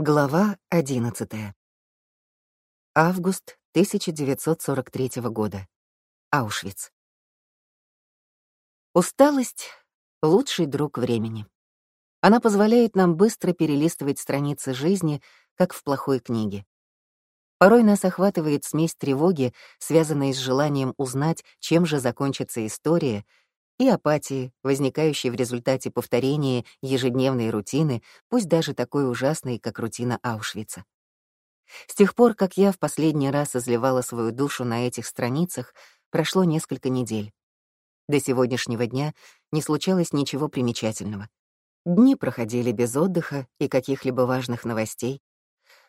Глава 11. Август 1943 года. Аушвиц. Усталость — лучший друг времени. Она позволяет нам быстро перелистывать страницы жизни, как в плохой книге. Порой нас охватывает смесь тревоги, связанной с желанием узнать, чем же закончится история, и апатии, возникающей в результате повторения ежедневной рутины, пусть даже такой ужасной, как рутина Аушвица. С тех пор, как я в последний раз изливала свою душу на этих страницах, прошло несколько недель. До сегодняшнего дня не случалось ничего примечательного. Дни проходили без отдыха и каких-либо важных новостей.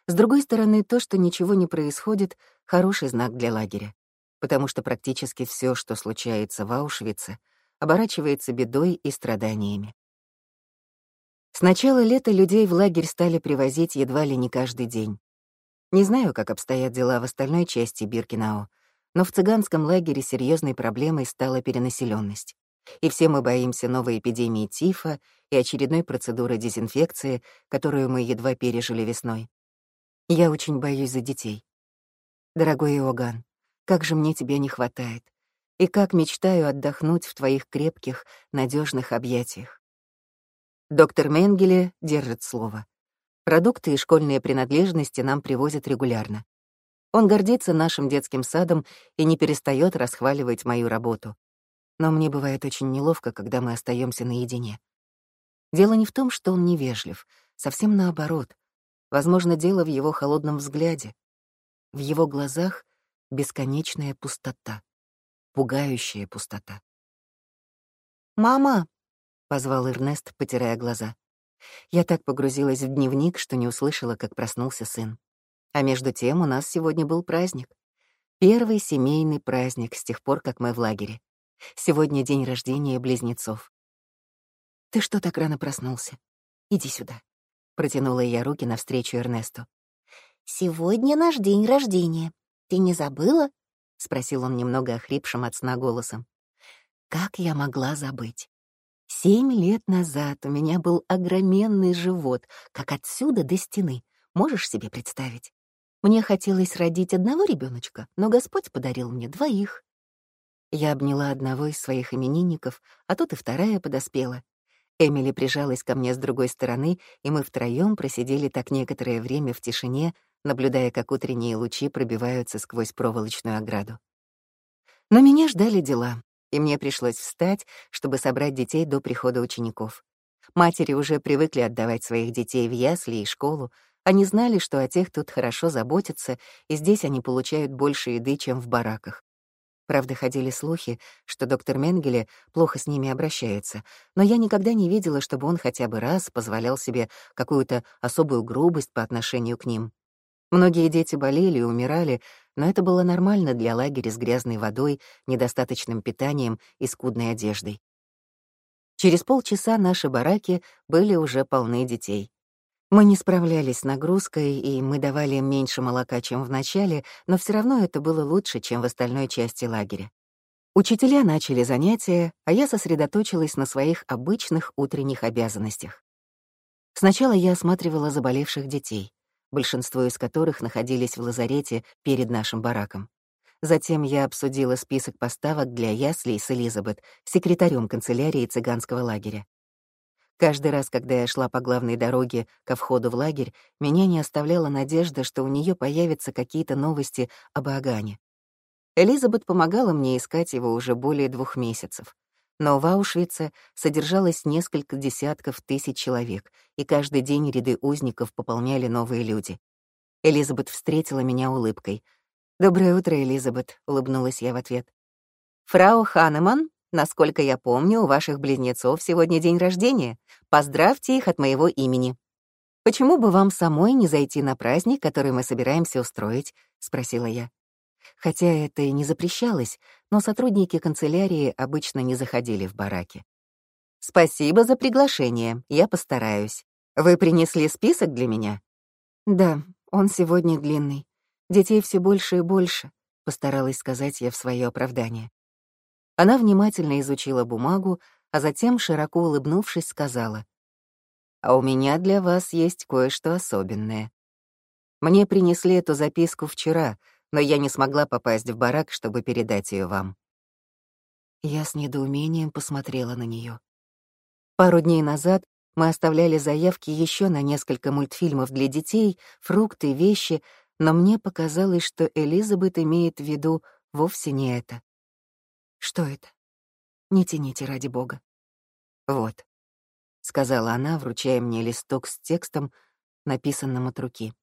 С другой стороны, то, что ничего не происходит, — хороший знак для лагеря, потому что практически все, что случается в Аушвице, оборачивается бедой и страданиями. С начала лета людей в лагерь стали привозить едва ли не каждый день. Не знаю, как обстоят дела в остальной части Биркинао, но в цыганском лагере серьезной проблемой стала перенаселенность. И все мы боимся новой эпидемии тифа и очередной процедуры дезинфекции, которую мы едва пережили весной. Я очень боюсь за детей. Дорогой Иоган, как же мне тебя не хватает и как мечтаю отдохнуть в твоих крепких, надежных объятиях. Доктор Менгеле держит слово. Продукты и школьные принадлежности нам привозят регулярно. Он гордится нашим детским садом и не перестает расхваливать мою работу. Но мне бывает очень неловко, когда мы остаемся наедине. Дело не в том, что он невежлив, совсем наоборот. Возможно, дело в его холодном взгляде. В его глазах бесконечная пустота пугающая пустота. «Мама!» — позвал Эрнест, потирая глаза. Я так погрузилась в дневник, что не услышала, как проснулся сын. А между тем у нас сегодня был праздник. Первый семейный праздник с тех пор, как мы в лагере. Сегодня день рождения близнецов. «Ты что так рано проснулся? Иди сюда», — протянула я руки навстречу Эрнесту. «Сегодня наш день рождения. Ты не забыла?» — спросил он немного охрипшим от сна голосом. «Как я могла забыть? Семь лет назад у меня был огроменный живот, как отсюда до стены. Можешь себе представить? Мне хотелось родить одного ребеночка, но Господь подарил мне двоих». Я обняла одного из своих именинников, а тут и вторая подоспела. Эмили прижалась ко мне с другой стороны, и мы втроем просидели так некоторое время в тишине, наблюдая, как утренние лучи пробиваются сквозь проволочную ограду. Но меня ждали дела, и мне пришлось встать, чтобы собрать детей до прихода учеников. Матери уже привыкли отдавать своих детей в ясли и школу, они знали, что о тех тут хорошо заботятся, и здесь они получают больше еды, чем в бараках. Правда, ходили слухи, что доктор Менгеле плохо с ними обращается, но я никогда не видела, чтобы он хотя бы раз позволял себе какую-то особую грубость по отношению к ним. Многие дети болели и умирали, но это было нормально для лагеря с грязной водой, недостаточным питанием и скудной одеждой. Через полчаса наши бараки были уже полны детей. Мы не справлялись с нагрузкой, и мы давали им меньше молока, чем в начале, но все равно это было лучше, чем в остальной части лагеря. Учителя начали занятия, а я сосредоточилась на своих обычных утренних обязанностях. Сначала я осматривала заболевших детей большинство из которых находились в лазарете перед нашим бараком. Затем я обсудила список поставок для яслей с Элизабет, секретарем канцелярии цыганского лагеря. Каждый раз, когда я шла по главной дороге ко входу в лагерь, меня не оставляла надежда, что у нее появятся какие-то новости об Агане. Элизабет помогала мне искать его уже более двух месяцев. Но в Аушвице содержалось несколько десятков тысяч человек, и каждый день ряды узников пополняли новые люди. Элизабет встретила меня улыбкой. «Доброе утро, Элизабет», — улыбнулась я в ответ. «Фрау Ханеман, насколько я помню, у ваших близнецов сегодня день рождения. Поздравьте их от моего имени». «Почему бы вам самой не зайти на праздник, который мы собираемся устроить?» — спросила я. Хотя это и не запрещалось, но сотрудники канцелярии обычно не заходили в бараки. «Спасибо за приглашение, я постараюсь. Вы принесли список для меня?» «Да, он сегодня длинный. Детей все больше и больше», — постаралась сказать я в свое оправдание. Она внимательно изучила бумагу, а затем, широко улыбнувшись, сказала, «А у меня для вас есть кое-что особенное. Мне принесли эту записку вчера, но я не смогла попасть в барак, чтобы передать ее вам». Я с недоумением посмотрела на нее. Пару дней назад мы оставляли заявки еще на несколько мультфильмов для детей, фрукты, вещи, но мне показалось, что Элизабет имеет в виду вовсе не это. «Что это? Не тяните, ради бога». «Вот», — сказала она, вручая мне листок с текстом, написанным от руки.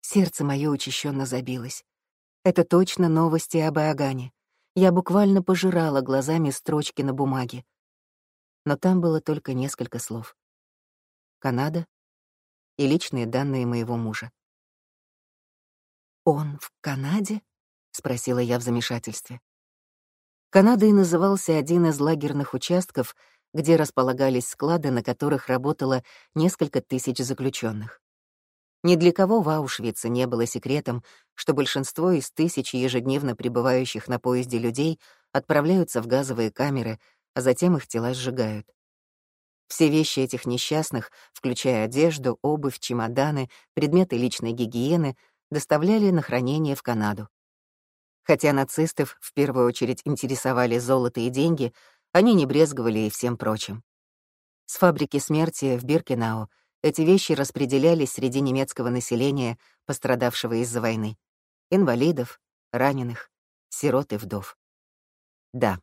Сердце мое учащенно забилось. Это точно новости об Иоганне. Я буквально пожирала глазами строчки на бумаге. Но там было только несколько слов. Канада и личные данные моего мужа. «Он в Канаде?» — спросила я в замешательстве. Канадой назывался один из лагерных участков, где располагались склады, на которых работало несколько тысяч заключенных. Ни для кого в Аушвице не было секретом, что большинство из тысячи ежедневно прибывающих на поезде людей отправляются в газовые камеры, а затем их тела сжигают. Все вещи этих несчастных, включая одежду, обувь, чемоданы, предметы личной гигиены, доставляли на хранение в Канаду. Хотя нацистов в первую очередь интересовали золото и деньги, они не брезговали и всем прочим. С фабрики смерти в Биркенау — эти вещи распределялись среди немецкого населения, пострадавшего из-за войны. Инвалидов, раненых, сирот и вдов. Да,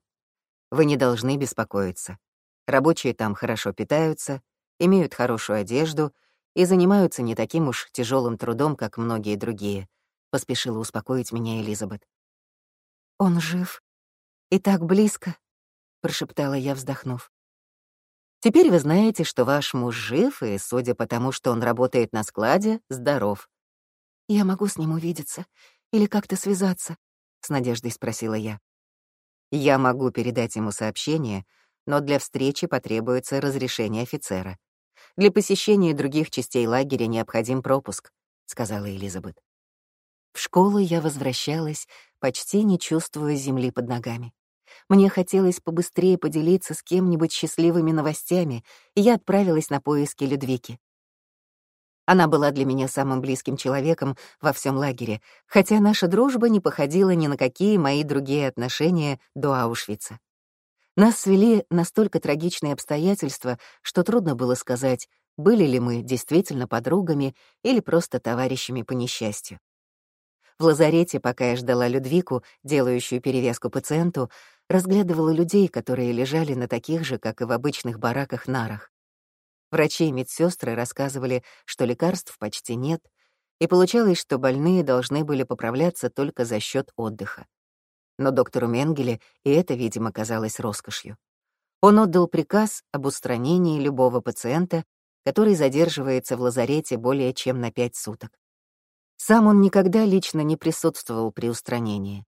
вы не должны беспокоиться. Рабочие там хорошо питаются, имеют хорошую одежду и занимаются не таким уж тяжелым трудом, как многие другие, поспешила успокоить меня Элизабет. Он жив и так близко, прошептала я, вздохнув. Теперь вы знаете, что ваш муж жив, и, судя по тому, что он работает на складе, здоров. «Я могу с ним увидеться или как-то связаться?» — с надеждой спросила я. «Я могу передать ему сообщение, но для встречи потребуется разрешение офицера. Для посещения других частей лагеря необходим пропуск», — сказала Элизабет. В школу я возвращалась, почти не чувствуя земли под ногами. Мне хотелось побыстрее поделиться с кем-нибудь счастливыми новостями, и я отправилась на поиски Людвики. Она была для меня самым близким человеком во всем лагере, хотя наша дружба не походила ни на какие мои другие отношения до Аушвица. Нас свели настолько трагичные обстоятельства, что трудно было сказать, были ли мы действительно подругами или просто товарищами по несчастью. В лазарете, пока я ждала Людвику, делающую перевязку пациенту, разглядывала людей, которые лежали на таких же, как и в обычных бараках, нарах. Врачи и медсестры рассказывали, что лекарств почти нет, и получалось, что больные должны были поправляться только за счет отдыха. Но доктору Менгеле и это, видимо, казалось роскошью. Он отдал приказ об устранении любого пациента, который задерживается в лазарете более чем на пять суток. Сам он никогда лично не присутствовал при устранении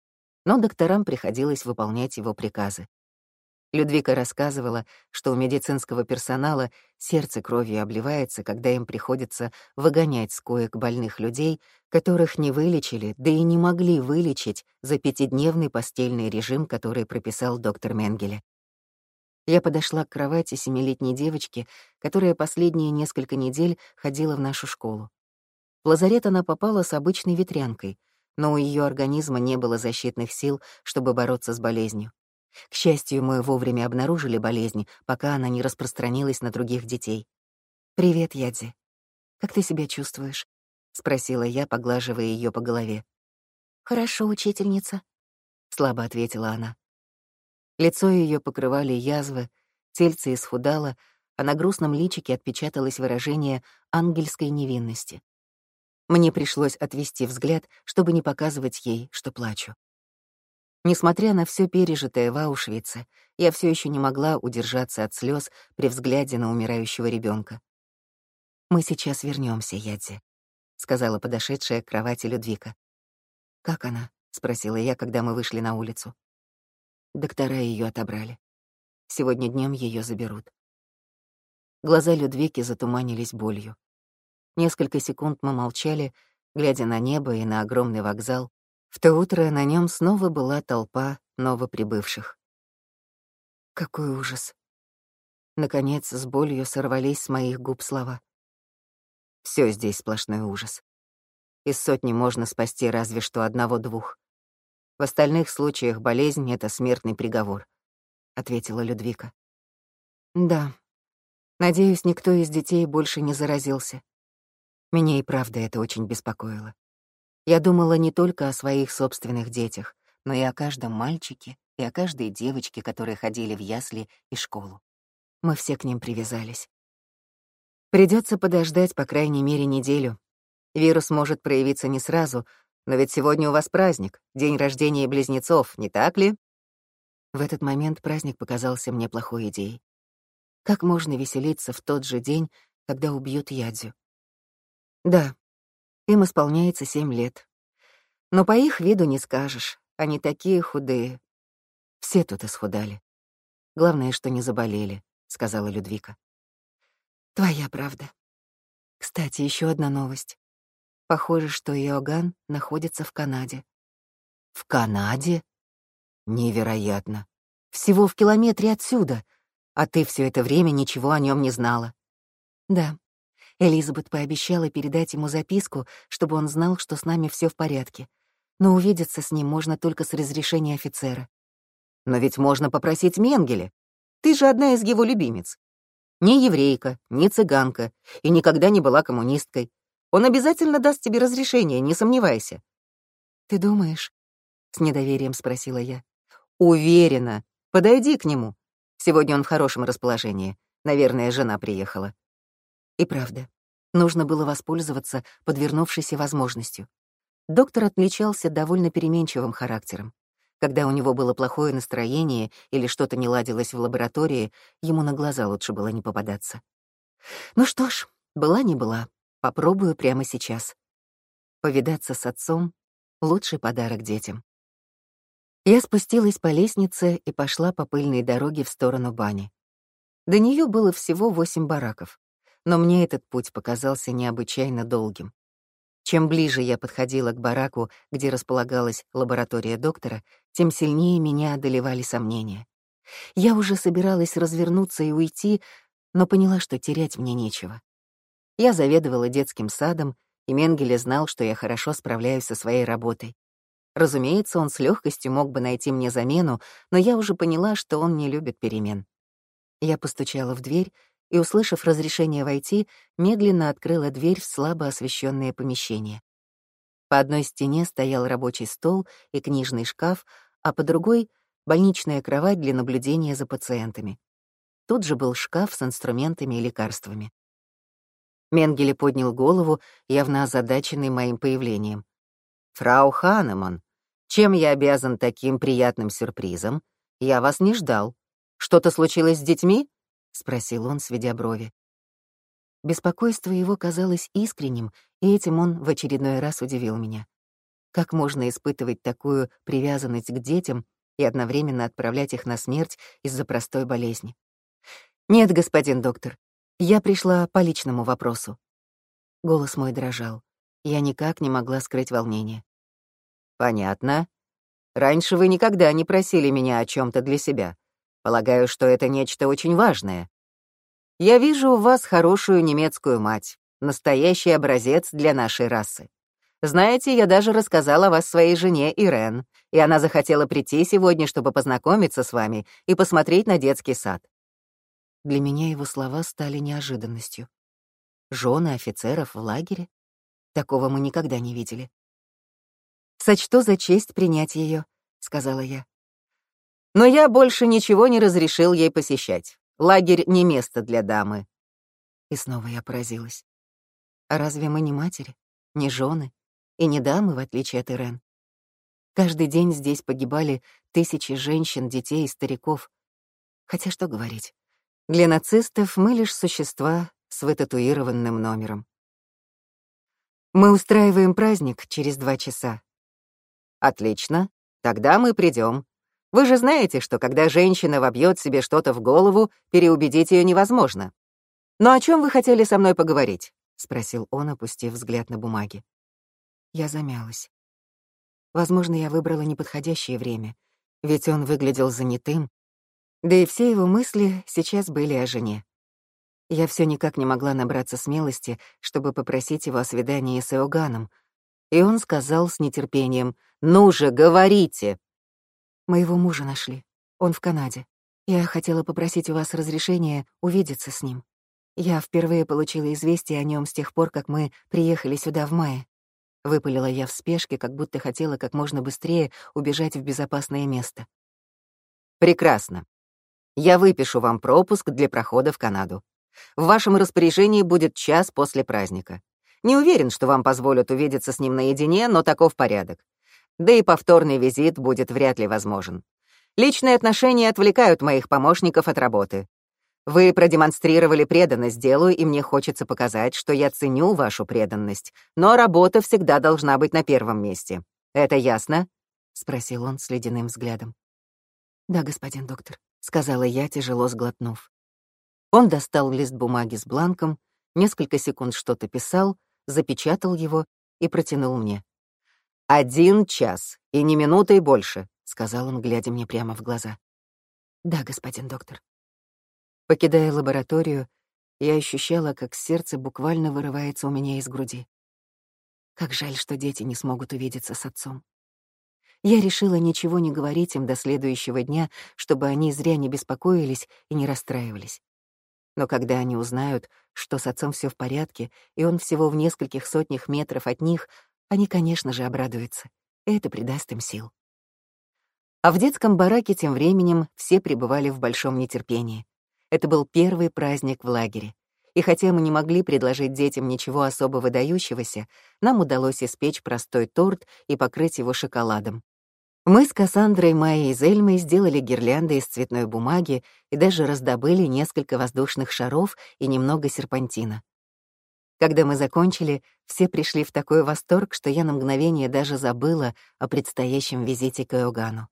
но докторам приходилось выполнять его приказы. Людвика рассказывала, что у медицинского персонала сердце кровью обливается, когда им приходится выгонять с коек больных людей, которых не вылечили, да и не могли вылечить за пятидневный постельный режим, который прописал доктор Менгеле. Я подошла к кровати семилетней девочки, которая последние несколько недель ходила в нашу школу. В лазарет она попала с обычной ветрянкой — но у ее организма не было защитных сил, чтобы бороться с болезнью. К счастью, мы вовремя обнаружили болезнь, пока она не распространилась на других детей. «Привет, Ядзи. Как ты себя чувствуешь?» — спросила я, поглаживая ее по голове. «Хорошо, учительница», — слабо ответила она. Лицо ее покрывали язвы, тельце исхудало, а на грустном личике отпечаталось выражение ангельской невинности. Мне пришлось отвести взгляд, чтобы не показывать ей, что плачу. Несмотря на все пережитое в Аушвице, я все еще не могла удержаться от слез при взгляде на умирающего ребенка. «Мы сейчас вернемся, Ядзи», — сказала подошедшая к кровати Людвика. «Как она?» — спросила я, когда мы вышли на улицу. Доктора ее отобрали. Сегодня днем ее заберут. Глаза Людвики затуманились болью. Несколько секунд мы молчали, глядя на небо и на огромный вокзал. В то утро на нем снова была толпа новоприбывших. Какой ужас. Наконец, с болью сорвались с моих губ слова. Все здесь сплошной ужас. Из сотни можно спасти разве что одного-двух. В остальных случаях болезнь — это смертный приговор, — ответила Людвика. Да. Надеюсь, никто из детей больше не заразился. Меня и правда это очень беспокоило. Я думала не только о своих собственных детях, но и о каждом мальчике и о каждой девочке, которые ходили в ясли и школу. Мы все к ним привязались. Придется подождать по крайней мере неделю. Вирус может проявиться не сразу, но ведь сегодня у вас праздник, день рождения близнецов, не так ли? В этот момент праздник показался мне плохой идеей. Как можно веселиться в тот же день, когда убьют Ядзю? Да, им исполняется семь лет. Но по их виду не скажешь, они такие худые. Все тут исхудали. Главное, что не заболели, — сказала Людвика. Твоя правда. Кстати, еще одна новость. Похоже, что Иоганн находится в Канаде. В Канаде? Невероятно. Всего в километре отсюда. А ты все это время ничего о нем не знала. Да. Элизабет пообещала передать ему записку, чтобы он знал, что с нами все в порядке. Но увидеться с ним можно только с разрешения офицера. «Но ведь можно попросить Менгеле. Ты же одна из его любимец. Не еврейка, не цыганка и никогда не была коммунисткой. Он обязательно даст тебе разрешение, не сомневайся». «Ты думаешь?» — с недоверием спросила я. «Уверена. Подойди к нему. Сегодня он в хорошем расположении. Наверное, жена приехала». И правда, нужно было воспользоваться подвернувшейся возможностью. Доктор отличался довольно переменчивым характером. Когда у него было плохое настроение или что-то не ладилось в лаборатории, ему на глаза лучше было не попадаться. Ну что ж, была не была, попробую прямо сейчас. Повидаться с отцом — лучший подарок детям. Я спустилась по лестнице и пошла по пыльной дороге в сторону бани. До нее было всего восемь бараков но мне этот путь показался необычайно долгим. Чем ближе я подходила к бараку, где располагалась лаборатория доктора, тем сильнее меня одолевали сомнения. Я уже собиралась развернуться и уйти, но поняла, что терять мне нечего. Я заведовала детским садом, и Менгеле знал, что я хорошо справляюсь со своей работой. Разумеется, он с легкостью мог бы найти мне замену, но я уже поняла, что он не любит перемен. Я постучала в дверь и, услышав разрешение войти, медленно открыла дверь в слабо освещенное помещение. По одной стене стоял рабочий стол и книжный шкаф, а по другой — больничная кровать для наблюдения за пациентами. Тут же был шкаф с инструментами и лекарствами. Менгеле поднял голову, явно озадаченный моим появлением. «Фрау Ханеман, чем я обязан таким приятным сюрпризом? Я вас не ждал. Что-то случилось с детьми?» — спросил он, сведя брови. Беспокойство его казалось искренним, и этим он в очередной раз удивил меня. Как можно испытывать такую привязанность к детям и одновременно отправлять их на смерть из-за простой болезни? «Нет, господин доктор, я пришла по личному вопросу». Голос мой дрожал. Я никак не могла скрыть волнение. «Понятно. Раньше вы никогда не просили меня о чем то для себя. Полагаю, что это нечто очень важное. Я вижу у вас хорошую немецкую мать, настоящий образец для нашей расы. Знаете, я даже рассказала о вас своей жене Ирен, и она захотела прийти сегодня, чтобы познакомиться с вами и посмотреть на детский сад. Для меня его слова стали неожиданностью. Жены офицеров в лагере? Такого мы никогда не видели. «Сочту за честь принять ее, сказала я. Но я больше ничего не разрешил ей посещать. Лагерь не место для дамы. И снова я поразилась. А разве мы не матери, не жены и не дамы, в отличие от Ирен? Каждый день здесь погибали тысячи женщин, детей и стариков. Хотя что говорить, для нацистов мы лишь существа с вытатуированным номером. Мы устраиваем праздник через два часа. Отлично, тогда мы придем, вы же знаете, что когда женщина вобьет себе что-то в голову, переубедить ее невозможно. «Но о чем вы хотели со мной поговорить?» — спросил он, опустив взгляд на бумаги. Я замялась. Возможно, я выбрала неподходящее время, ведь он выглядел занятым. Да и все его мысли сейчас были о жене. Я все никак не могла набраться смелости, чтобы попросить его о свидании с Иоганом. И он сказал с нетерпением, «Ну же, говорите!» моего мужа нашли. Он в Канаде. Я хотела попросить у вас разрешения увидеться с ним. Я впервые получила известие о нем с тех пор, как мы приехали сюда в мае. Выпалила я в спешке, как будто хотела как можно быстрее убежать в безопасное место. «Прекрасно. Я выпишу вам пропуск для прохода в Канаду. В вашем распоряжении будет час после праздника. Не уверен, что вам позволят увидеться с ним наедине, но таков порядок да и повторный визит будет вряд ли возможен. Личные отношения отвлекают моих помощников от работы. Вы продемонстрировали преданность делу, и мне хочется показать, что я ценю вашу преданность, но работа всегда должна быть на первом месте. Это ясно?» — спросил он с ледяным взглядом. «Да, господин доктор», — сказала я, тяжело сглотнув. Он достал лист бумаги с бланком, несколько секунд что-то писал, запечатал его и протянул мне. «Один час, и ни минуты больше», — сказал он, глядя мне прямо в глаза. «Да, господин доктор». Покидая лабораторию, я ощущала, как сердце буквально вырывается у меня из груди. Как жаль, что дети не смогут увидеться с отцом. Я решила ничего не говорить им до следующего дня, чтобы они зря не беспокоились и не расстраивались. Но когда они узнают, что с отцом все в порядке, и он всего в нескольких сотнях метров от них, они, конечно же, обрадуются. Это придаст им сил. А в детском бараке тем временем все пребывали в большом нетерпении. Это был первый праздник в лагере. И хотя мы не могли предложить детям ничего особо выдающегося, нам удалось испечь простой торт и покрыть его шоколадом. Мы с Кассандрой, Майей и Зельмой сделали гирлянды из цветной бумаги и даже раздобыли несколько воздушных шаров и немного серпантина. Когда мы закончили, все пришли в такой восторг, что я на мгновение даже забыла о предстоящем визите к Иоганну.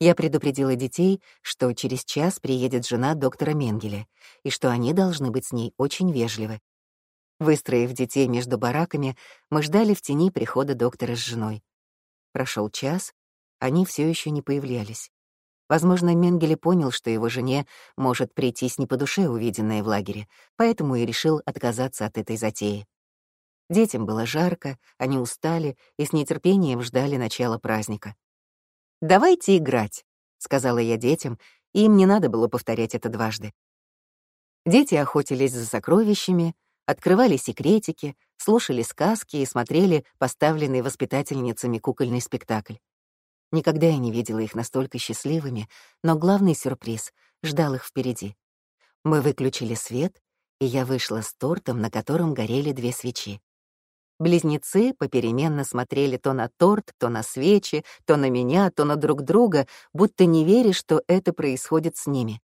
Я предупредила детей, что через час приедет жена доктора Менгеле, и что они должны быть с ней очень вежливы. Выстроив детей между бараками, мы ждали в тени прихода доктора с женой. Прошел час, они все еще не появлялись. Возможно, Менгеле понял, что его жене может прийтись не по душе увиденное в лагере, поэтому и решил отказаться от этой затеи. Детям было жарко, они устали и с нетерпением ждали начала праздника. «Давайте играть», — сказала я детям, и им не надо было повторять это дважды. Дети охотились за сокровищами, открывали секретики, слушали сказки и смотрели поставленный воспитательницами кукольный спектакль. Никогда я не видела их настолько счастливыми, но главный сюрприз ждал их впереди. Мы выключили свет, и я вышла с тортом, на котором горели две свечи. Близнецы попеременно смотрели то на торт, то на свечи, то на меня, то на друг друга, будто не веря, что это происходит с ними.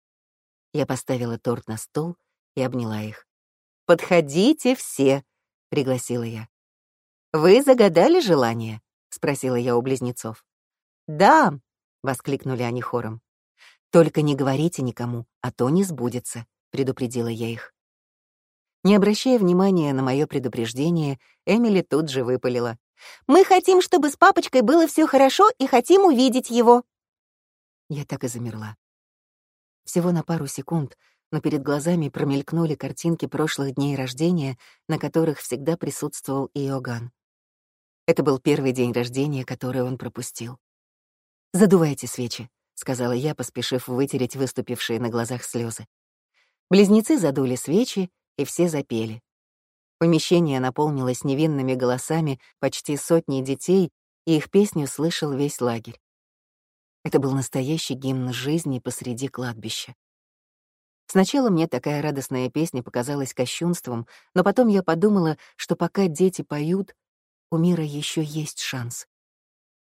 Я поставила торт на стол и обняла их. «Подходите все!» — пригласила я. «Вы загадали желание?» — спросила я у близнецов. «Да!» — воскликнули они хором. «Только не говорите никому, а то не сбудется», — предупредила я их. Не обращая внимания на мое предупреждение, Эмили тут же выпалила. «Мы хотим, чтобы с папочкой было все хорошо и хотим увидеть его». Я так и замерла. Всего на пару секунд, но перед глазами промелькнули картинки прошлых дней рождения, на которых всегда присутствовал Иоган. Это был первый день рождения, который он пропустил. «Задувайте свечи», — сказала я, поспешив вытереть выступившие на глазах слезы. Близнецы задули свечи, и все запели. Помещение наполнилось невинными голосами почти сотни детей, и их песню слышал весь лагерь. Это был настоящий гимн жизни посреди кладбища. Сначала мне такая радостная песня показалась кощунством, но потом я подумала, что пока дети поют, у мира еще есть шанс.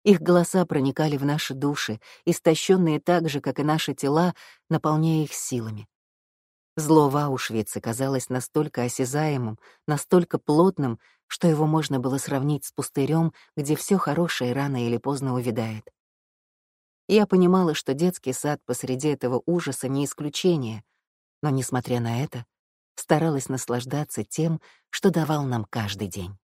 Их голоса проникали в наши души, истощенные так же, как и наши тела, наполняя их силами. Зло в Аушвице казалось настолько осязаемым, настолько плотным, что его можно было сравнить с пустырем, где все хорошее рано или поздно увядает. Я понимала, что детский сад посреди этого ужаса не исключение, но, несмотря на это, старалась наслаждаться тем, что давал нам каждый день.